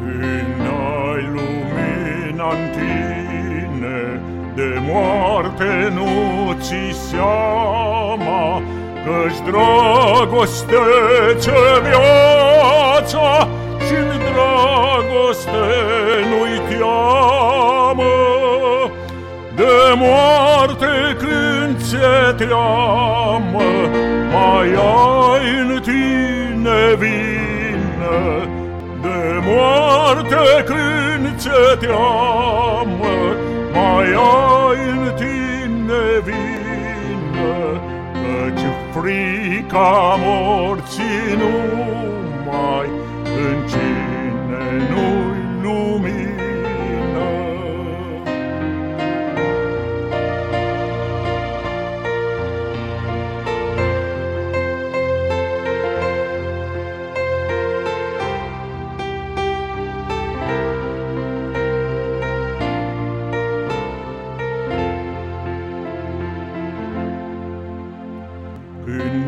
În noi lumina în tine, de moarte nu ți seama, Căci dragoste ce viața și dragoste nu-i cheamă. De moarte când ți teamă, mai ai în tine vii, când ți-e teamă, mai ai în tine vină. Căci frica morții nu mai în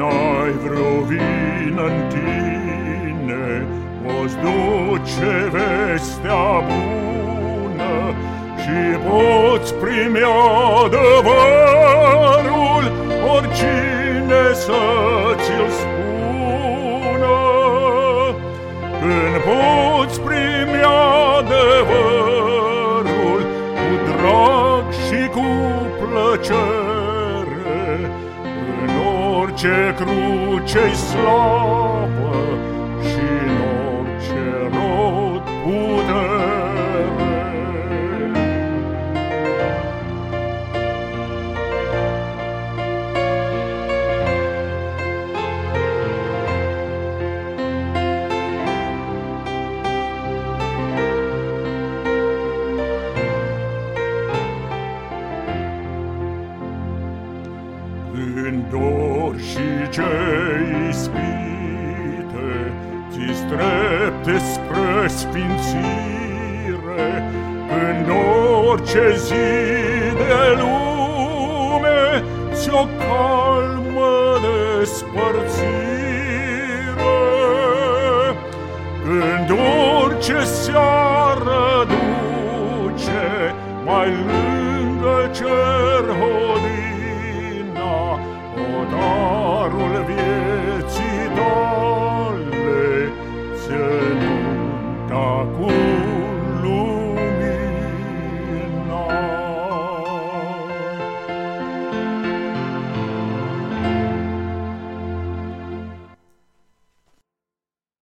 n-ai vreo vină în tine, Poți duce vestea bună Și poți primi adevărul Oricine să ți-l spună. Când poți primi adevărul Cu drag și cu plăcere În orice cruce-i slabă În dor și ce ispite ți strepte spre sfințire, În orice zi de lume ți-o calmă despărțire, Când orice seară duce mai lângă cer hodina, dar